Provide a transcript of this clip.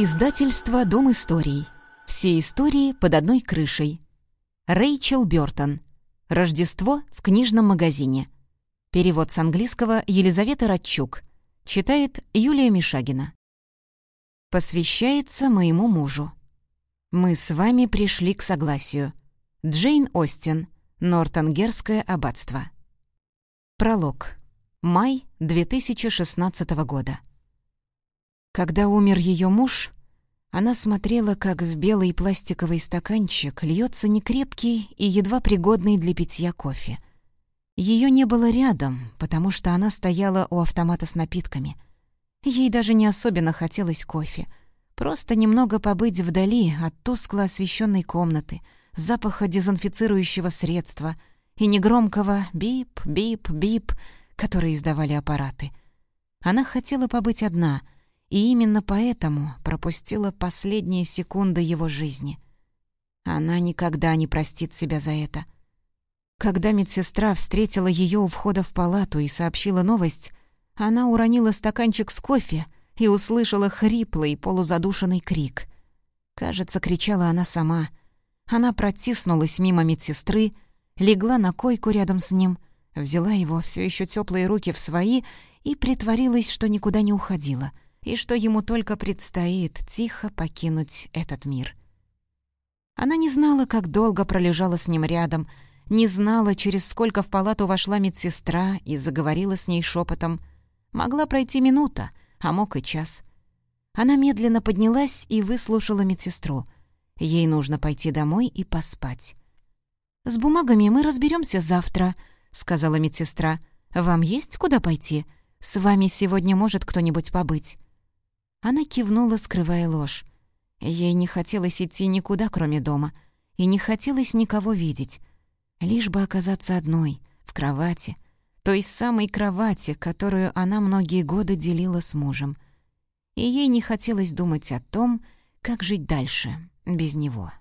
Издательство «Дом историй». Все истории под одной крышей. Рэйчел Бёртон. Рождество в книжном магазине. Перевод с английского Елизавета Радчук. Читает Юлия Мишагина. Посвящается моему мужу. Мы с вами пришли к согласию. Джейн Остин. Нортонгерское аббатство. Пролог. Май 2016 года. Когда умер ее муж, она смотрела, как в белый пластиковый стаканчик льется некрепкий и едва пригодный для питья кофе. Ее не было рядом, потому что она стояла у автомата с напитками. Ей даже не особенно хотелось кофе. Просто немного побыть вдали от тускло освещенной комнаты, запаха дезинфицирующего средства и негромкого «бип-бип-бип», которые издавали аппараты. Она хотела побыть одна — и именно поэтому пропустила последние секунды его жизни. Она никогда не простит себя за это. Когда медсестра встретила ее у входа в палату и сообщила новость, она уронила стаканчик с кофе и услышала хриплый, полузадушенный крик. Кажется, кричала она сама. Она протиснулась мимо медсестры, легла на койку рядом с ним, взяла его все еще теплые руки в свои и притворилась, что никуда не уходила — и что ему только предстоит тихо покинуть этот мир. Она не знала, как долго пролежала с ним рядом, не знала, через сколько в палату вошла медсестра и заговорила с ней шепотом. Могла пройти минута, а мог и час. Она медленно поднялась и выслушала медсестру. Ей нужно пойти домой и поспать. «С бумагами мы разберемся завтра», — сказала медсестра. «Вам есть куда пойти? С вами сегодня может кто-нибудь побыть?» Она кивнула, скрывая ложь. Ей не хотелось идти никуда, кроме дома, и не хотелось никого видеть. Лишь бы оказаться одной, в кровати, той самой кровати, которую она многие годы делила с мужем. И ей не хотелось думать о том, как жить дальше без него.